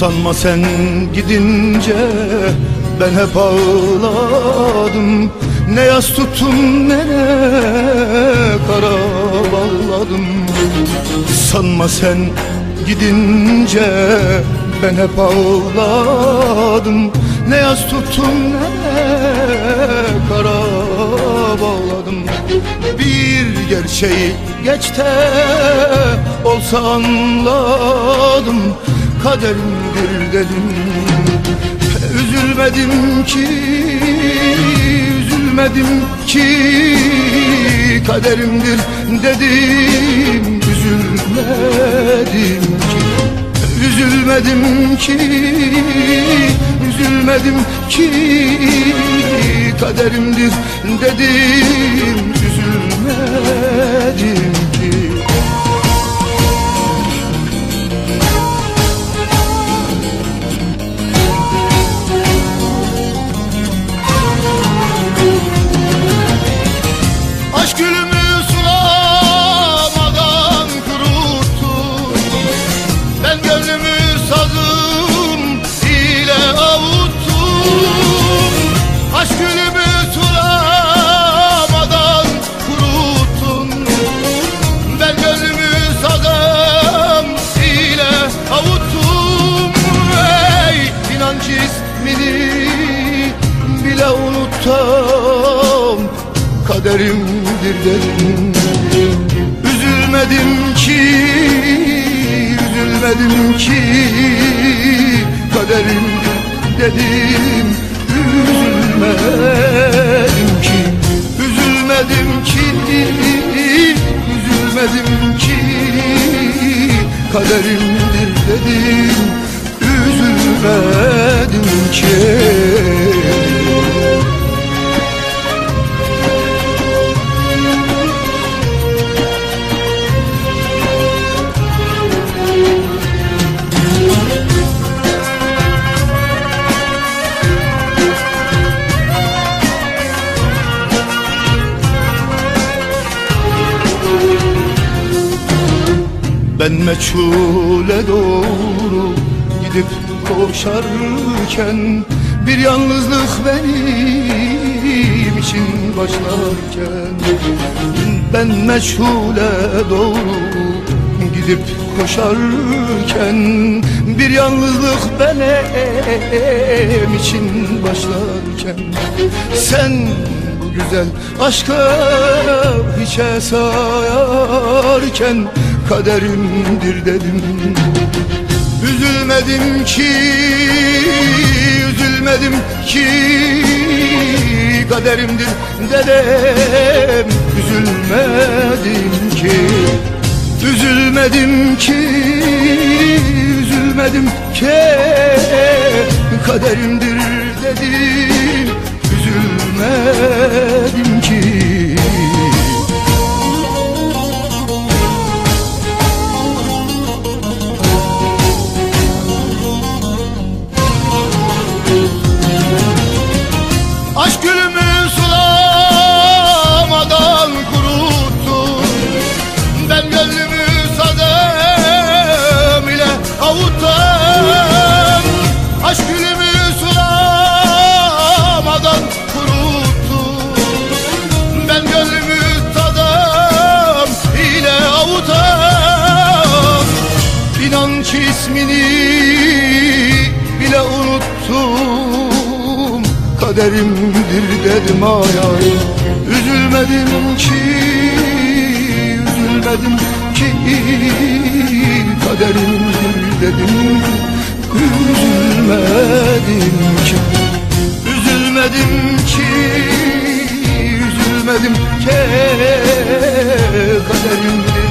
Sanma sen gidince ben hep ağladım. Ne yas tuttum ne kara bağladım. Sanma sen gidince ben hep ağladım. Ne yas tuttum ne kara bağladım. Bir gerçeği geçte olsa anladım kaderimdir dedim. Üzülmedim ki, üzülmedim ki. Kaderimdir dedim, üzülmedim ki. Üzülmedim ki, üzülmedim ki. Kaderimdir dedim, ismini bile unuttum kaderimdir dedim. Üzülmedim ki, üzülmedim ki. Kaderimdir dedim. Üzülmedim ki, üzülmedim ki. Üzülmedim ki. Kaderimdir dedim ki Ben meçhule doğru gidip koşarken Bir yalnızlık benim için başlarken Ben meçhule doğru gidip koşarken Bir yalnızlık benim için başlarken Sen bu güzel aşka hiçe sayarken kaderimdir dedim Üzülmedim ki, üzülmedim ki. Kaderimdir dedim Üzülmedim ki, üzülmedim ki Üzülmedim ki. Kaderimdir dedim İnanç ismini bile unuttum. Kaderimdir dedim ay ay. Üzülmedim ki Üzülmedim ki. Kaderimdir dedim Üzülmedim ki. Üzülmedim ki Üzülmedim ki. Kaderimdir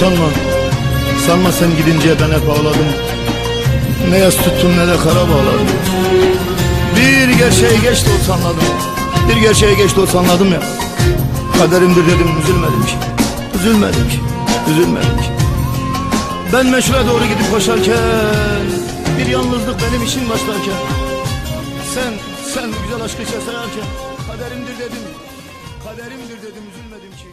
Sanma, sanma sen gidince ben hep ağladım. Ne yas tuttum ne de kara bağladım. Bir gerçeği geç de olsa anladım. Bir gerçeği geç de olsa anladım ya. Kaderimdir dedim ki, üzülmedim ki. Ben meşhura doğru gidip koşarken Bir yalnızlık benim için başlarken Sen, sen bu güzel aşkı sayarken Kaderimdir dedim Kaderimdir dedim üzülmedim ki